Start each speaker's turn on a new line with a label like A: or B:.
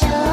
A: show.